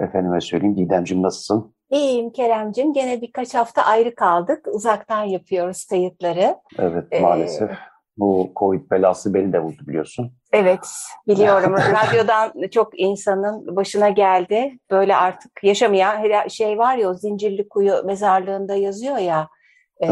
Efendime söyleyeyim Didemciğim nasılsın? İyiyim Keremcim. Gene birkaç hafta ayrı kaldık. Uzaktan yapıyoruz kayıtları. Evet ee, maalesef. Bu Covid belası beni de vurdu biliyorsun. Evet biliyorum. Radyodan çok insanın başına geldi. Böyle artık yaşamayan şey var ya o Zincirli Kuyu mezarlığında yazıyor ya. E,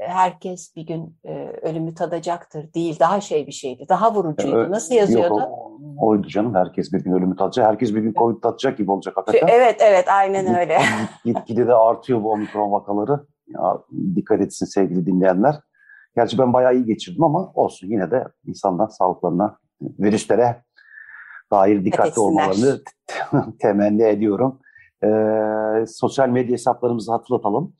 herkes bir gün e, ölümü tadacaktır değil. Daha şey bir şeydi. Daha vurucuydu. Nasıl yazıyordu? Yok, oydu canım. Herkes bir gün ölümü tadacak. Herkes bir gün Covid tadacak gibi olacak hakikaten. Evet evet aynen öyle. Gitgide de artıyor bu omikron vakaları. Ya, dikkat etsin sevgili dinleyenler. Gerçi ben bayağı iyi geçirdim ama olsun yine de insanlar sağlıklarına, virüslere dair dikkatli olmalarını temenni ediyorum. Ee, sosyal medya hesaplarımızı hatırlatalım.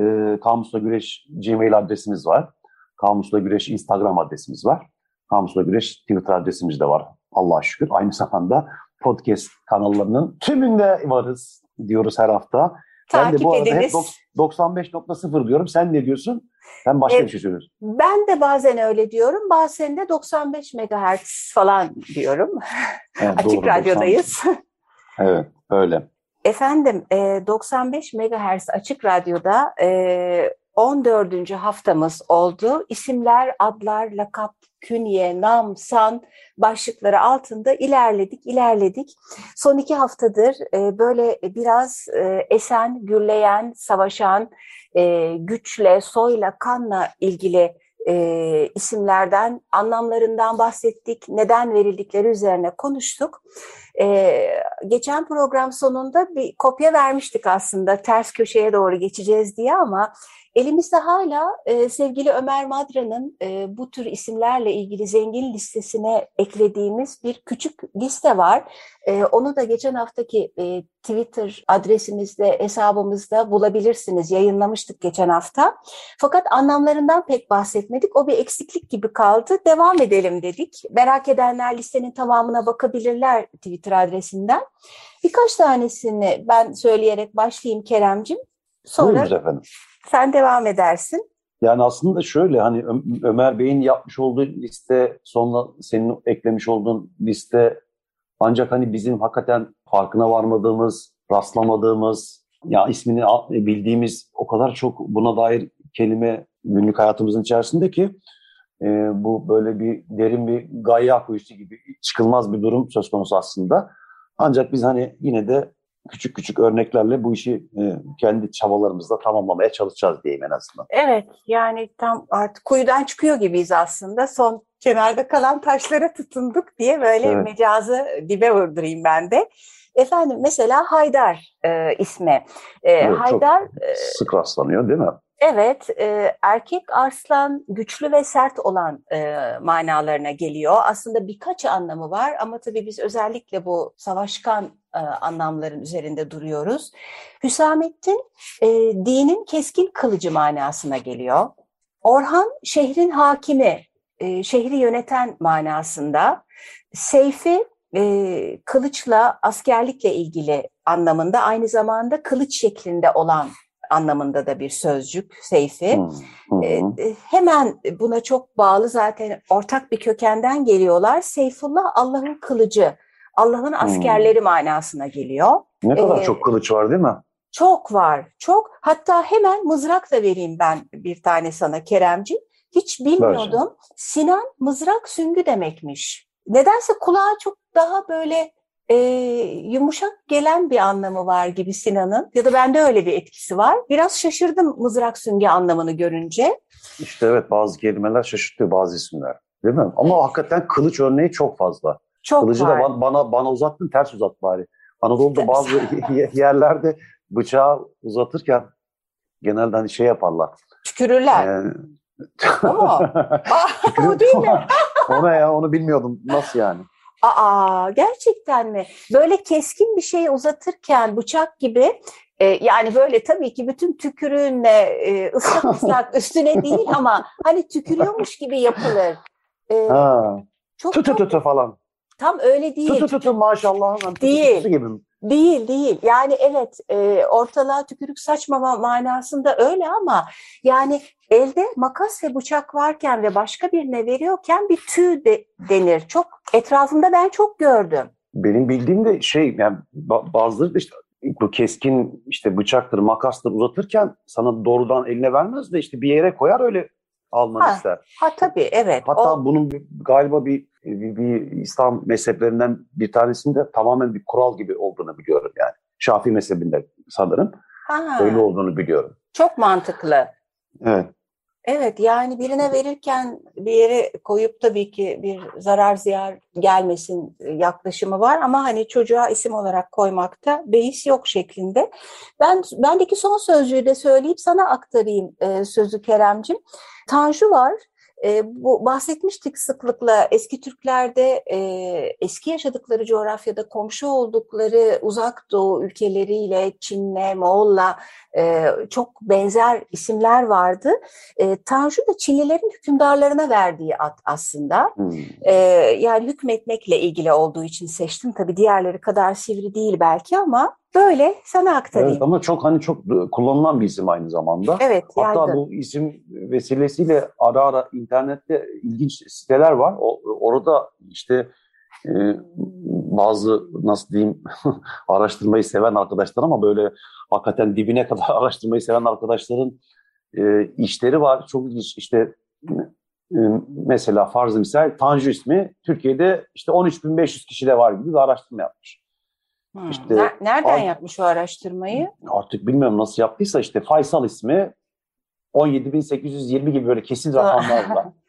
Ee, Kamusla Güreş Gmail adresimiz var. Kamusla Güreş Instagram adresimiz var. Kamusla Güreş Twitter adresimiz de var. Allah'a şükür. Aynı zamanda podcast kanallarının tümünde varız diyoruz her hafta. Takip ben de bu arada ediniz. hep 95.0 diyorum. Sen ne diyorsun? Sen başka evet, bir şey söylüyorsun. Ben de bazen öyle diyorum. Bazen de 95 MHz falan diyorum. Evet, Açık doğru, radyodayız. 90. Evet öyle. Efendim 95 MHz Açık Radyo'da 14. haftamız oldu. İsimler, adlar, lakap, künye, nam, san başlıkları altında ilerledik, ilerledik. Son iki haftadır böyle biraz esen, gürleyen, savaşan, güçle, soyla, kanla ilgili e, isimlerden, anlamlarından bahsettik, neden verildikleri üzerine konuştuk. E, geçen program sonunda bir kopya vermiştik aslında ters köşeye doğru geçeceğiz diye ama Elimizde hala e, sevgili Ömer Madra'nın e, bu tür isimlerle ilgili zengin listesine eklediğimiz bir küçük liste var. E, onu da geçen haftaki e, Twitter adresimizde, hesabımızda bulabilirsiniz. Yayınlamıştık geçen hafta. Fakat anlamlarından pek bahsetmedik. O bir eksiklik gibi kaldı. Devam edelim dedik. Merak edenler listenin tamamına bakabilirler Twitter adresinden. Birkaç tanesini ben söyleyerek başlayayım Keremcim. Sonra Buyurunuz efendim. Sen devam edersin. Yani aslında şöyle hani Ömer Bey'in yapmış olduğu liste sonra senin eklemiş olduğun liste ancak hani bizim hakikaten farkına varmadığımız, rastlamadığımız, ya ismini bildiğimiz o kadar çok buna dair kelime günlük hayatımızın içerisinde ki e, bu böyle bir derin bir gayya kuyusu gibi çıkılmaz bir durum söz konusu aslında. Ancak biz hani yine de küçük küçük örneklerle bu işi e, kendi çabalarımızla tamamlamaya çalışacağız diyeyim en azından. Evet yani tam artık kuyudan çıkıyor gibiyiz aslında. Son kenarda kalan taşlara tutunduk diye böyle evet. mecazı dibe vurdurayım ben de. Efendim mesela Haydar e, ismi. E, evet, Haydar çok sık rastlanıyor değil mi? Evet, e, erkek arslan güçlü ve sert olan e, manalarına geliyor. Aslında birkaç anlamı var ama tabii biz özellikle bu savaşkan e, anlamların üzerinde duruyoruz. Hüsamettin e, dinin keskin kılıcı manasına geliyor. Orhan şehrin hakimi, e, şehri yöneten manasında. Seyfi e, kılıçla, askerlikle ilgili anlamında aynı zamanda kılıç şeklinde olan anlamında da bir sözcük Seyfi. Hı, hı. E, hemen buna çok bağlı zaten ortak bir kökenden geliyorlar. Seyfullah Allah'ın kılıcı, Allah'ın askerleri hmm. manasına geliyor. Ne kadar ee, çok kılıç var değil mi? Çok var, çok. Hatta hemen mızrak da vereyim ben bir tane sana Keremci. Hiç bilmiyordum. Versin. Sinan mızrak süngü demekmiş. Nedense kulağa çok daha böyle e, yumuşak gelen bir anlamı var gibi Sinan'ın. Ya da bende öyle bir etkisi var. Biraz şaşırdım mızrak sünge anlamını görünce. İşte evet bazı kelimeler şaşırtıyor bazı isimler. Değil mi? Ama hakikaten kılıç örneği çok fazla. Çok Kılıcı var. da bana, bana, bana uzattın ters uzat bari. Anadolu'da bazı yerlerde bıçağı uzatırken genelde hani şey yaparlar. Tükürürler. Yani, Ama o değil mi? o ne ya onu bilmiyordum. Nasıl yani? Aa, gerçekten mi? Böyle keskin bir şeyi uzatırken bıçak gibi e, yani böyle tabii ki bütün tükürüğünle e, ıslak ıslak üstüne değil ama hani tükürüyormuş gibi yapılır. E, Ha. çok, tü tü falan. Tam öyle değil. tü tü tü maşallah. Tü tü tü Değil. gibi mi? Değil değil. Yani evet e, ortalığa tükürük saçmama manasında öyle ama yani elde makas ve bıçak varken ve başka birine veriyorken bir tüy de, denir. Çok etrafımda ben çok gördüm. Benim bildiğim de şey yani ba- bazıları da işte bu keskin işte bıçaktır, makastır uzatırken sana doğrudan eline vermez de işte bir yere koyar öyle almanı Ha. Ha tabii evet. Hatta O- bunun bir- galiba bir, bir, bir İslam mezheplerinden bir tanesinde tamamen bir kural gibi olduğunu biliyorum yani. Şafii mezhebinde sanırım ha, öyle olduğunu biliyorum. çok mantıklı. Evet. Evet yani birine verirken bir yere koyup tabii ki bir zarar ziyar gelmesin yaklaşımı var ama hani çocuğa isim olarak koymakta beis yok şeklinde. Ben bendeki son sözcüğü de söyleyip sana aktarayım e, sözü Keremcim. Tanju var. E, bu bahsetmiştik sıklıkla eski Türklerde e, eski yaşadıkları coğrafyada komşu oldukları uzak doğu ülkeleriyle Çin'le, Moğol'la e, çok benzer isimler vardı. E, Tanju da Çinlilerin hükümdarlarına verdiği ad aslında. Hmm. E, yani hükmetmekle ilgili olduğu için seçtim. Tabii diğerleri kadar sivri değil belki ama böyle sana aktarayım. Evet ama çok hani çok kullanılan bir isim aynı zamanda. Evet, Hatta yaygın. bu isim vesilesiyle ara ara internette ilginç siteler var. O, orada işte e, bazı nasıl diyeyim araştırmayı seven arkadaşlar ama böyle hakikaten dibine kadar araştırmayı seven arkadaşların e, işleri var. Çok ilginç işte e, mesela farz misal Tanju ismi Türkiye'de işte 13.500 kişide var gibi bir araştırma yapmış. Hmm. işte- Ner- Nereden Al- yapmış o araştırmayı? Artık bilmiyorum nasıl yaptıysa işte Faysal ismi 17.820 gibi böyle kesin rakamlarla.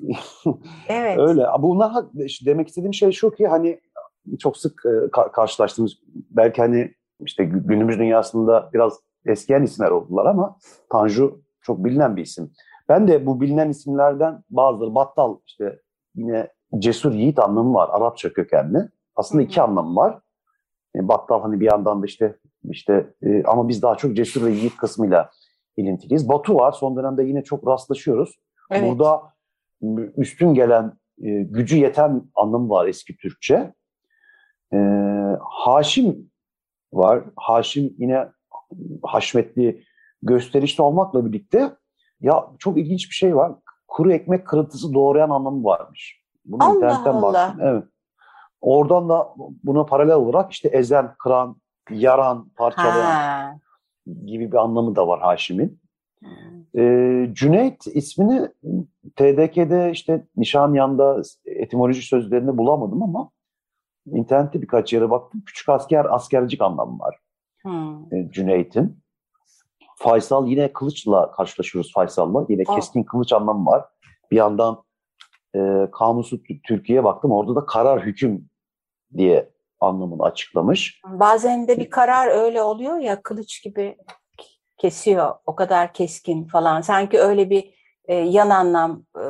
Evet. Öyle. Bunlar işte demek istediğim şey şu ki hani çok sık e, ka- karşılaştığımız belki hani işte gü- günümüz dünyasında biraz eskiyen isimler oldular ama Tanju çok bilinen bir isim. Ben de bu bilinen isimlerden bazıları Battal işte yine cesur yiğit anlamı var Arapça kökenli. Aslında iki anlamı var. E, Battal hani bir yandan da işte işte e, ama biz daha çok cesur ve yiğit kısmıyla ilintiliyiz. Batu var. Son dönemde yine çok rastlaşıyoruz. Evet. Burada üstün gelen e, gücü yeten anlamı var eski Türkçe. E, Haşim var. Haşim yine haşmetli, gösterişli olmakla birlikte ya çok ilginç bir şey var. Kuru ekmek kırıntısı doğrayan anlamı varmış. Bunu Allah internetten Allah. baktım. Evet. Oradan da buna paralel olarak işte ezen, kıran, yaran, parçalayan Ha. gibi bir anlamı da var Haşim'in. Ee, Cüneyt ismini TDK'de işte Nişanyan'da etimoloji sözlerini bulamadım ama internette birkaç yere baktım. Küçük asker, askercik anlamı var Hmm. e, Cüneyt'in. Faysal yine kılıçla karşılaşıyoruz Faysal'la. Yine Aa. keskin kılıç anlamı var. Bir yandan e, kamusu Tü- Türkiye'ye baktım. Orada da karar hüküm diye anlamını açıklamış. Bazen de bir karar öyle oluyor ya kılıç gibi kesiyor. O kadar keskin falan. Sanki öyle bir e, yan anlam e,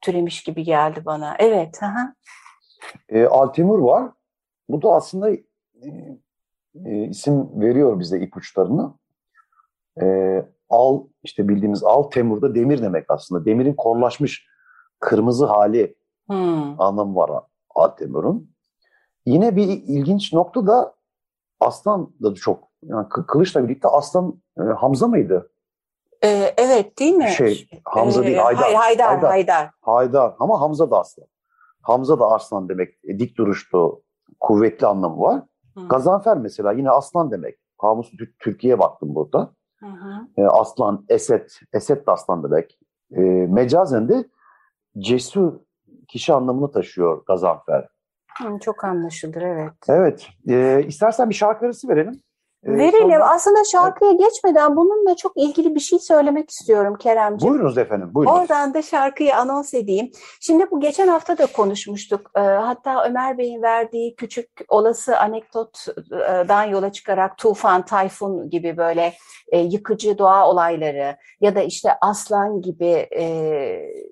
türemiş gibi geldi bana. Evet. Aha. E, Altemur var. Bu da aslında e, e, isim veriyor bize ipuçlarını. E, al işte bildiğimiz al Temur da demir demek aslında. Demirin korlaşmış kırmızı hali Hmm. anlamı var Altemur'un. Yine bir ilginç nokta da aslan da çok yani kı- kılıçla birlikte aslan e, Hamza mıydı? E, evet değil mi? Şey Hamza E, değil Haydar. Hay- Haydar. Haydar. Haydar. Haydar ama Hamza da aslan. Hamza da aslan demek. E, dik duruşlu, kuvvetli anlamı var. Hı. Gazanfer mesela yine aslan demek. Kamus Tü- Türkiye'ye baktım burada. Hı hı. E, aslan, eset, eset de aslan demek. E, mecazen de cesur kişi anlamını taşıyor Gazanfer. Çok anlaşılır evet. Evet. E, istersen bir şarkı arası verelim. Ee, Verelim. Sonra... Aslında şarkıya geçmeden bununla çok ilgili bir şey söylemek istiyorum Keremciğim. Buyurunuz efendim. Buyurunuz. Oradan da şarkıyı anons edeyim. Şimdi bu geçen hafta da konuşmuştuk. Ee, hatta Ömer Bey'in verdiği küçük olası anekdotdan yola çıkarak tufan, tayfun gibi böyle e, yıkıcı doğa olayları ya da işte aslan gibi, e,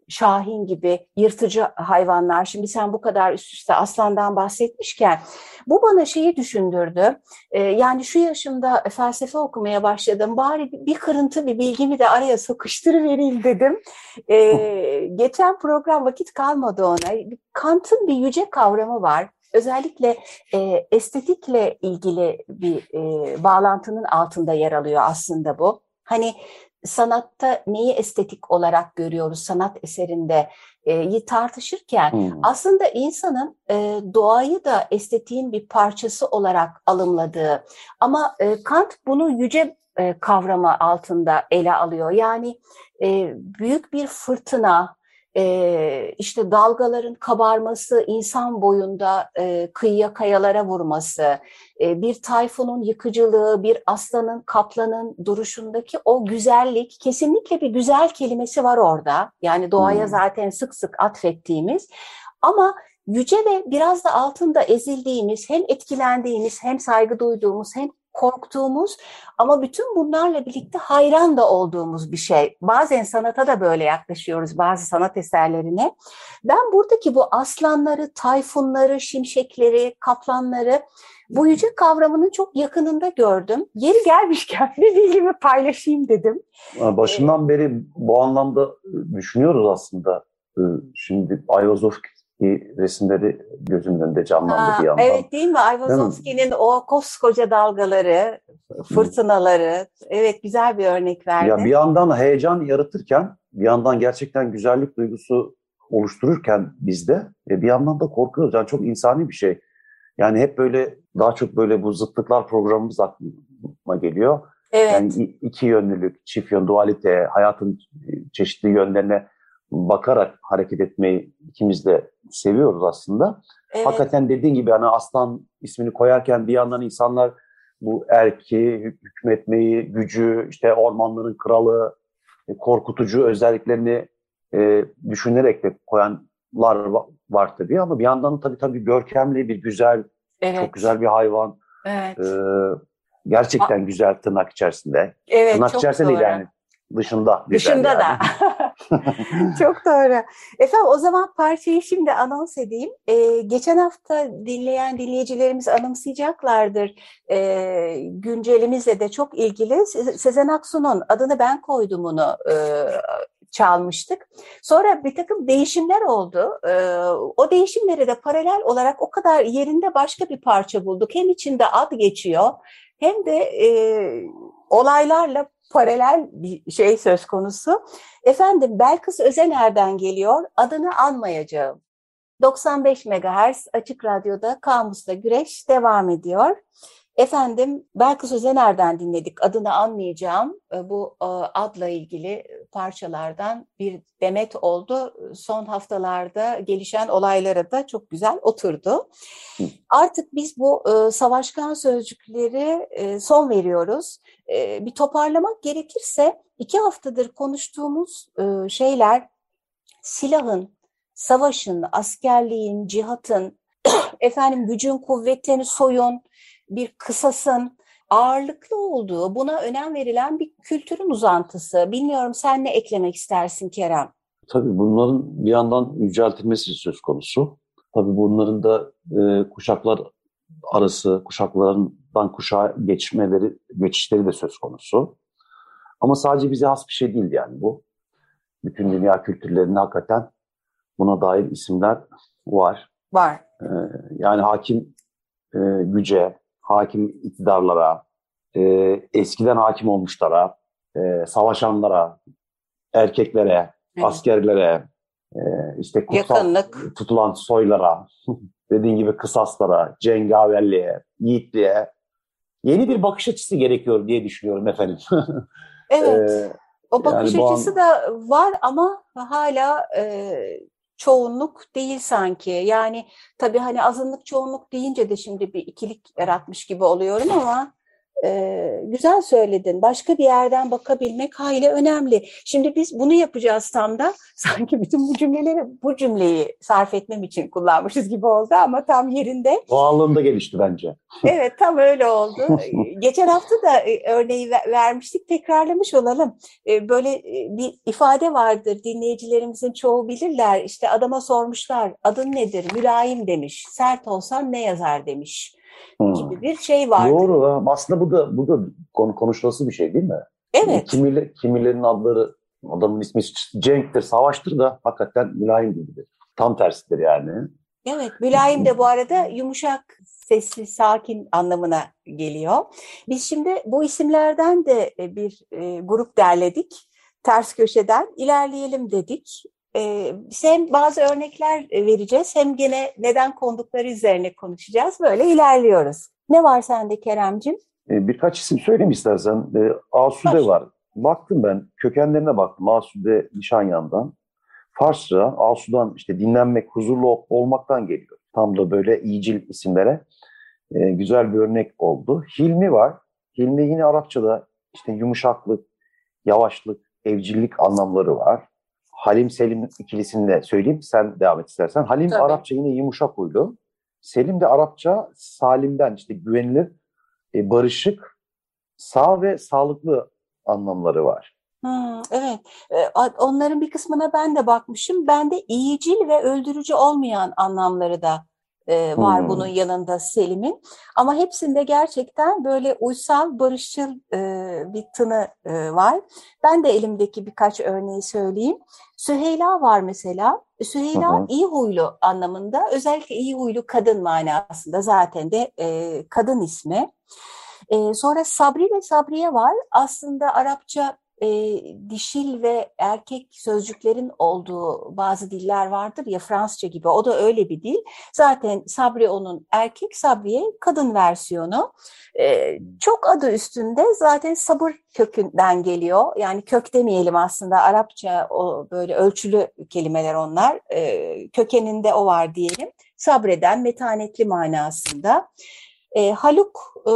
şahin gibi yırtıcı hayvanlar. Şimdi sen bu kadar üst üste aslandan bahsetmişken bu bana şeyi düşündürdü. E, yani şu yaşımda felsefe okumaya başladım. Bari bir kırıntı bir bilgimi de araya sıkıştırıvereyim dedim. E, geçen program vakit kalmadı ona. Kant'ın bir yüce kavramı var özellikle e, estetikle ilgili bir e, bağlantının altında yer alıyor aslında bu. Hani sanatta neyi estetik olarak görüyoruz sanat eserinde e, tartışırken hmm. aslında insanın e, doğayı da estetiğin bir parçası olarak alımladığı ama e, Kant bunu yüce e, kavrama altında ele alıyor. Yani e, büyük bir fırtına, e, işte dalgaların kabarması, insan boyunda e, kıyıya kayalara vurması, e, bir tayfunun yıkıcılığı, bir aslanın, kaplanın duruşundaki o güzellik, kesinlikle bir güzel kelimesi var orada. Yani doğaya hmm. zaten sık sık atfettiğimiz ama yüce ve biraz da altında ezildiğimiz, hem etkilendiğimiz, hem saygı duyduğumuz, hem korktuğumuz ama bütün bunlarla birlikte hayran da olduğumuz bir şey. Bazen sanata da böyle yaklaşıyoruz bazı sanat eserlerine. Ben buradaki bu aslanları, tayfunları, şimşekleri, kaplanları bu yüce kavramının çok yakınında gördüm. Yeri gelmişken bir bilgimi paylaşayım dedim. Başından beri bu anlamda düşünüyoruz aslında. Ee, şimdi Ayvazovski resimleri gözümün önünde canlandı ha, bir yandan. Evet değil mi? Ayvazovski'nin o koskoca dalgaları, fırtınaları. Evet güzel bir örnek verdi. Ya bir yandan heyecan yaratırken, bir yandan gerçekten güzellik duygusu oluştururken bizde e, bir yandan da korkuyoruz. Yani çok insani bir şey. Yani hep böyle daha çok böyle bu zıtlıklar programımız aklıma geliyor. Evet. Yani iki yönlülük, çift yön, dualite, hayatın çeşitli yönlerine bakarak hareket etmeyi ikimiz de seviyoruz aslında. Evet. Hakikaten dediğin gibi hani aslan ismini koyarken bir yandan insanlar bu erki, hükmetmeyi, gücü, işte ormanların kralı, e, korkutucu özelliklerini e, düşünerek de koyanlar var tabii ama bir yandan tabii tabii görkemli bir güzel, evet. çok güzel bir hayvan. Evet. E, gerçekten A güzel tırnak içerisinde. Evet, tırnak içerisinde değil yani dışında. Dışında yani. da. Çok doğru. Efendim o zaman parçayı şimdi anons edeyim. Ee, geçen hafta dinleyen dinleyicilerimiz anımsayacaklardır. Ee, güncelimizle de çok ilgili. Sezen Aksu'nun adını ben koydumunu e, çalmıştık. Sonra bir takım değişimler oldu. Ee, o değişimlere de paralel olarak o kadar yerinde başka bir parça bulduk. Hem içinde ad geçiyor hem de e, olaylarla paralel bir şey söz konusu. Efendim Belkıs Özener'den geliyor. Adını anmayacağım. 95 MHz Açık Radyo'da Kamus'ta Güreş devam ediyor. Efendim Belkıs Özener'den dinledik. Adını anmayacağım. Bu adla ilgili parçalardan bir demet oldu. Son haftalarda gelişen olaylara da çok güzel oturdu. Artık biz bu e, savaşkan sözcükleri e, son veriyoruz. Bir toparlamak gerekirse iki haftadır konuştuğumuz şeyler silahın, savaşın, askerliğin, cihatın, efendim gücün, kuvvetin, soyun, bir kısasın ağırlıklı olduğu, buna önem verilen bir kültürün uzantısı. Bilmiyorum sen ne eklemek istersin Kerem? Tabii bunların bir yandan yüceltilmesi söz konusu. Tabii bunların da e, kuşaklar arası, kuşaklarından kuşağa geçmeleri, geçişleri de söz konusu. Ama sadece bize has bir şey değil yani bu. Bütün dünya kültürlerinde hakikaten buna dair isimler var. Var. Ee, yani hakim e, güce, hakim iktidarlara, e, eskiden hakim olmuşlara, e, savaşanlara, erkeklere, evet. askerlere, e, işte kutsal Yakınlık. tutulan soylara, dediğin gibi kısaslara, cengaverliğe, yiğitliğe yeni bir bakış açısı gerekiyor diye düşünüyorum efendim. evet. ee, o bakış yani açısı an... da var ama hala e, çoğunluk değil sanki. Yani tabii hani azınlık çoğunluk deyince de şimdi bir ikilik yaratmış gibi oluyorum ama e, güzel söyledin. Başka bir yerden bakabilmek hayli önemli. Şimdi biz bunu yapacağız tam da sanki bütün bu cümleleri bu cümleyi sarf etmem için kullanmışız gibi oldu ama tam yerinde. Doğallığında gelişti bence. evet tam öyle oldu. Geçen hafta da e, örneği vermiştik tekrarlamış olalım. E, böyle e, bir ifade vardır dinleyicilerimizin çoğu bilirler. İşte adama sormuşlar adın nedir? Mülayim demiş. Sert olsan ne yazar demiş gibi bir şey var. Doğru. Aslında bu da bu da konuşulası bir şey değil mi? Evet. Kimileri, kimilerin adları adamın ismi Cenk'tir, Savaş'tır da hakikaten mülayim gibidir. Tam tersidir yani. Evet, mülayim de bu arada yumuşak, sesli, sakin anlamına geliyor. Biz şimdi bu isimlerden de bir e, grup derledik. Ters köşeden ilerleyelim dedik. E, hem bazı örnekler vereceğiz hem gene neden kondukları üzerine konuşacağız. Böyle ilerliyoruz. Ne var sende Keremcim? E, birkaç isim söyleyeyim istersen. E, Asude Baş. var. Baktım ben kökenlerine baktım. Asude Nişanyan'dan. Farsça, Asudan işte dinlenmek, huzurlu olmaktan geliyor. Tam da böyle iyicil isimlere e, güzel bir örnek oldu. Hilmi var. Hilmi yine Arapçada işte yumuşaklık, yavaşlık, evcillik anlamları var. Halim Selim ikilisini de söyleyeyim. Sen devam et istersen. Halim Tabii. Arapça yine yumuşak huylu. Selim de Arapça salimden işte güvenilir, e, barışık, sağ ve sağlıklı anlamları var. Hmm, evet, onların bir kısmına ben de bakmışım. Ben de iyicil ve öldürücü olmayan anlamları da e, var hmm. bunun yanında Selim'in. Ama hepsinde gerçekten böyle uysal, barışçıl e, bir tını e, var. Ben de elimdeki birkaç örneği söyleyeyim. Süheyla var mesela. Süheyla hı iyi huylu anlamında, özellikle iyi huylu kadın manasında zaten de e, kadın ismi. E, sonra Sabri ve Sabriye var. Aslında Arapça e, dişil ve erkek sözcüklerin olduğu bazı diller vardır ya Fransızca gibi o da öyle bir dil. Zaten Sabri onun erkek Sabriye kadın versiyonu. E, çok adı üstünde zaten sabır kökünden geliyor. Yani kök demeyelim aslında Arapça o böyle ölçülü kelimeler onlar. E, kökeninde o var diyelim. Sabreden, metanetli manasında. E, Haluk, e,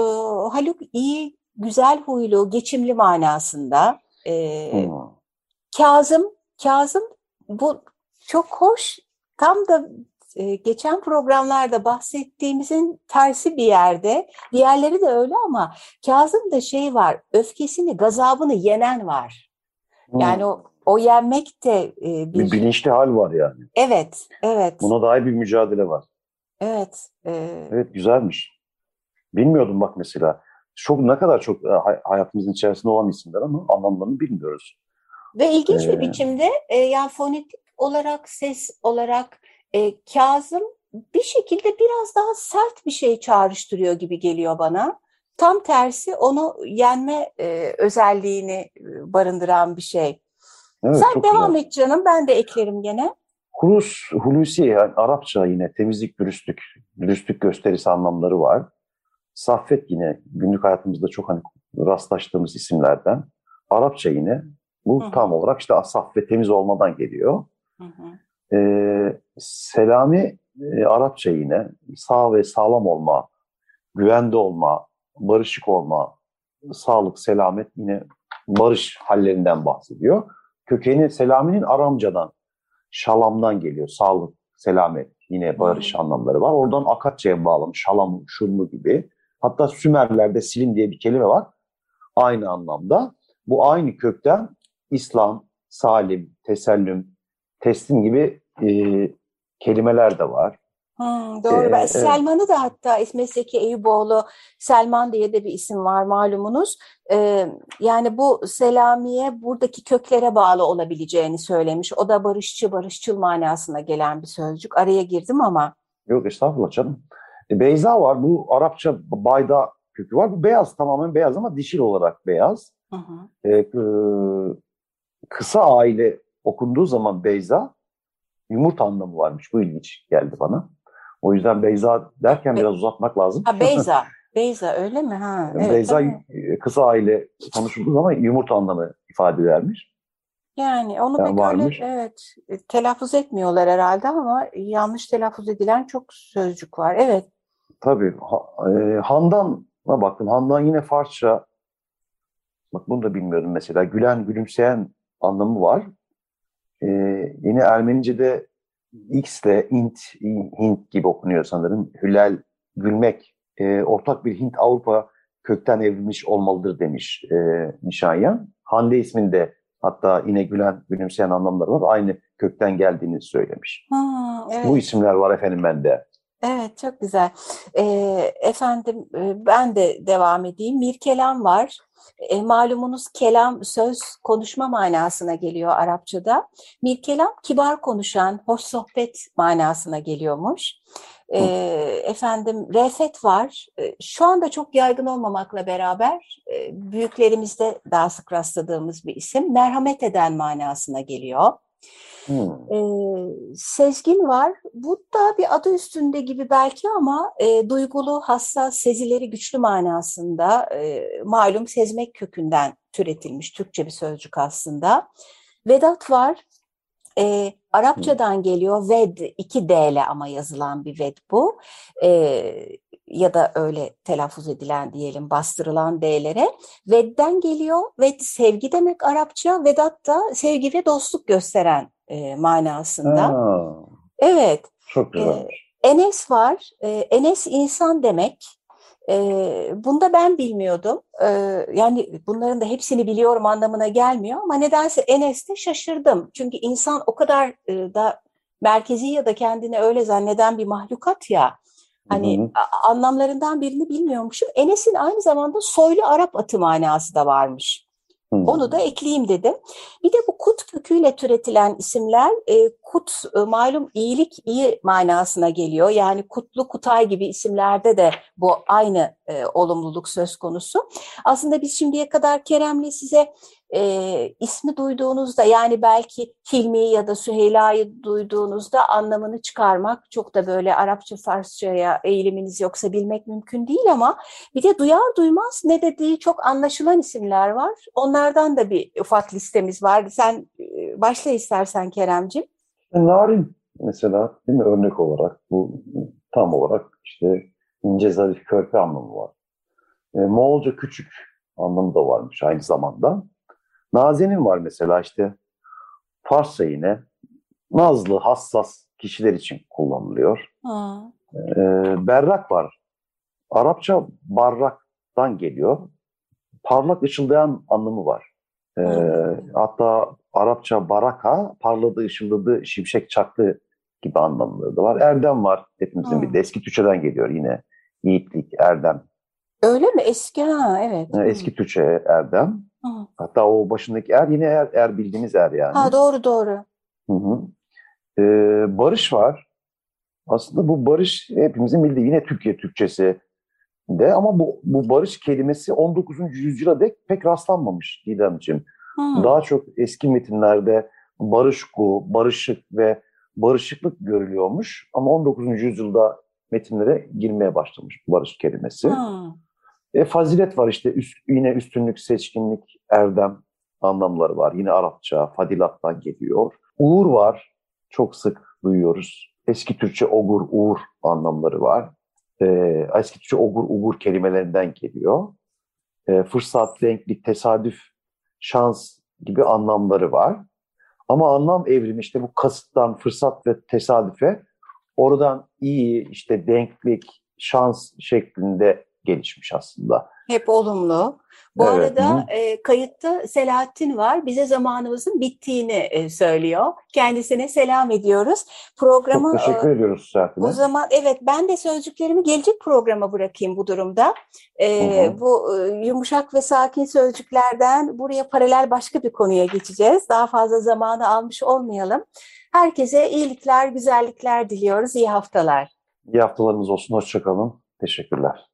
Haluk iyi, güzel huylu, geçimli manasında. E, hmm. Kazım, Kazım bu çok hoş. Tam da e, geçen programlarda bahsettiğimizin tersi bir yerde. Diğerleri de öyle ama Kazım da şey var, öfkesini, gazabını yenen var. Hmm. Yani o, o yenmek de e, bir... bir bilinçli hal var yani. Evet, evet. Buna dair bir mücadele var. Evet. E... Evet, güzelmiş. Bilmiyordum bak mesela çok ne kadar çok e, hayatımızın içerisinde olan isimler ama anlamlarını bilmiyoruz. Ve ilginç ee, bir biçimde e, yani fonetik olarak, ses olarak e, Kazım bir şekilde biraz daha sert bir şey çağrıştırıyor gibi geliyor bana. Tam tersi onu yenme e, özelliğini e, barındıran bir şey. Evet, Sen devam güzel. et canım, ben de eklerim gene. Hulus, Hulusi yani Arapça yine temizlik, dürüstlük, dürüstlük gösterisi anlamları var. Saffet yine günlük hayatımızda çok hani rastlaştığımız isimlerden. Arapça yine bu hı hı. tam olarak işte saffet temiz olmadan geliyor. Hı hı. Ee, selami e, Arapça yine sağ ve sağlam olma, güvende olma, barışık olma, sağlık, selamet yine barış hallerinden bahsediyor. Kökeni Selami'nin Aramcadan, Şalam'dan geliyor. Sağlık, selamet, yine barış hmm. anlamları var. Oradan Akatça'ya bağlamış, Şalam, Şurlu gibi. Hatta Sümerler'de silim diye bir kelime var. Aynı anlamda. Bu aynı kökten İslam, salim, tesellüm, teslim gibi e, kelimeler de var. Hmm, doğru. Ee, Selman'ı da hatta mesleki Eyüboğlu Selman diye de bir isim var malumunuz. Ee, yani bu Selamiye buradaki köklere bağlı olabileceğini söylemiş. O da barışçı, barışçıl manasına gelen bir sözcük. Araya girdim ama. Yok estağfurullah canım. E, Beyza var. Bu Arapça bayda kökü var. Bu beyaz tamamen beyaz ama dişil olarak beyaz. Hı hı. E, e, kısa aile okunduğu zaman Beyza yumurta anlamı varmış. Bu ilginç geldi bana. O yüzden Beyza derken Be biraz uzatmak lazım. Ha Beyza. Beyza öyle mi? Ha, evet, Beyza tamam. kısa aile konuşulduğu zaman yumurta anlamı ifade edermiş. Yani onu yani pek varmış. öyle evet e, telaffuz etmiyorlar herhalde ama yanlış telaffuz edilen çok sözcük var. Evet. Tabii. Ha, e, Handan'a baktım. Handan yine Farsça. Bak bunu da bilmiyordum mesela. Gülen, gülümseyen anlamı var. E, yine Ermenice'de X ile int, Hint gibi okunuyor sanırım. Hülal, gülmek. E, ortak bir Hint-Avrupa kökten evrilmiş olmalıdır demiş e, Nişanyan. Hande isminde hatta yine gülen, gülümseyen anlamları var. Aynı kökten geldiğini söylemiş. Hmm, evet. Bu isimler var efendim bende. Evet çok güzel. Ee, efendim e, ben de devam edeyim. Bir kelam var. E, malumunuz kelam söz konuşma manasına geliyor Arapçada. Bir kelam kibar konuşan, hoş sohbet manasına geliyormuş. E, efendim refet var. E, şu anda çok yaygın olmamakla beraber e, büyüklerimizde daha sık rastladığımız bir isim. Merhamet eden manasına geliyor. Hmm. E, sezgin var. Bu da bir adı üstünde gibi belki ama e, duygulu, hassas, sezileri güçlü manasında e, malum sezmek kökünden türetilmiş Türkçe bir sözcük aslında. Vedat var. E, Arapçadan geliyor ved, iki D ile ama yazılan bir ved bu. E, ya da öyle telaffuz edilen diyelim bastırılan D'lere. Ved'den geliyor. Ved sevgi demek Arapça. Vedat da sevgi ve dostluk gösteren e, manasında. Aa, evet. Çok güzel. E, Enes var. E, Enes insan demek. E, bunda ben bilmiyordum. E, yani bunların da hepsini biliyorum anlamına gelmiyor ama nedense Enes'te şaşırdım. Çünkü insan o kadar e, da merkezi ya da kendini öyle zanneden bir mahlukat ya. Hani hı hı. anlamlarından birini bilmiyormuşum. Enes'in aynı zamanda soylu Arap atı manası da varmış. Onu da ekleyeyim dedim. Bir de bu kut köküyle türetilen isimler e, kut e, malum iyilik iyi manasına geliyor. Yani kutlu kutay gibi isimlerde de bu aynı e, olumluluk söz konusu. Aslında biz şimdiye kadar Kerem'le size e, ismi duyduğunuzda yani belki Hilmi ya da Süheyla'yı duyduğunuzda anlamını çıkarmak çok da böyle Arapça Farsçaya eğiliminiz yoksa bilmek mümkün değil ama bir de duyar duymaz ne dediği çok anlaşılan isimler var. Onlardan da bir ufak listemiz var. Sen e, başla istersen Keremciğim. Narin mesela değil mi örnek olarak bu tam olarak işte ince zarif körpe anlamı var. E, Moğolca küçük anlamı da varmış aynı zamanda. Nazenin var mesela işte Farsça yine nazlı, hassas kişiler için kullanılıyor. Ee, berrak var. Arapça barraktan geliyor. Parlak ışıldayan anlamı var. Ee, hatta Arapça baraka parladı, ışıldadı, şimşek çaktı gibi anlamları da var. Erdem var. Hepimizin bir eski Türkçeden geliyor yine. Yiğitlik, erdem. Öyle mi? Eski ha evet. Eski Türkçe erdem. Hı. Hatta o başındaki er yine er, er bildiğimiz er yani. Ha doğru doğru. Hı hı. Ee, barış var. Aslında bu barış hepimizin bildiği yine Türkiye Türkçesi de ama bu, bu barış kelimesi 19. yüzyıla dek pek rastlanmamış Didemciğim. Hmm. Daha çok eski metinlerde barışku, barışık ve barışıklık görülüyormuş ama 19. yüzyılda metinlere girmeye başlamış barış kelimesi. Hmm. E, fazilet var işte üst, yine üstünlük, seçkinlik, erdem anlamları var. Yine Arapça, fadilattan geliyor. Uğur var, çok sık duyuyoruz. Eski Türkçe ogur, uğur anlamları var. E, eski Türkçe ogur, uğur kelimelerinden geliyor. E, fırsat, renklik, tesadüf, şans gibi anlamları var. Ama anlam evrimi işte bu kasıttan, fırsat ve tesadüfe oradan iyi, işte denklik, şans şeklinde gelişmiş aslında. Hep olumlu. Bu evet. arada e, kayıtta Selahattin var. Bize zamanımızın bittiğini e, söylüyor. Kendisine selam ediyoruz. Programı Çok teşekkür e, ediyoruz Selahattin'e. O zaman evet ben de sözcüklerimi gelecek programa bırakayım bu durumda. E, Bu e, yumuşak ve sakin sözcüklerden buraya paralel başka bir konuya geçeceğiz. Daha fazla zamanı almış olmayalım. Herkese iyilikler, güzellikler diliyoruz. İyi haftalar. İyi haftalarınız olsun. Hoşçakalın. Teşekkürler.